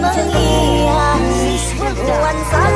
menghiasi nuansa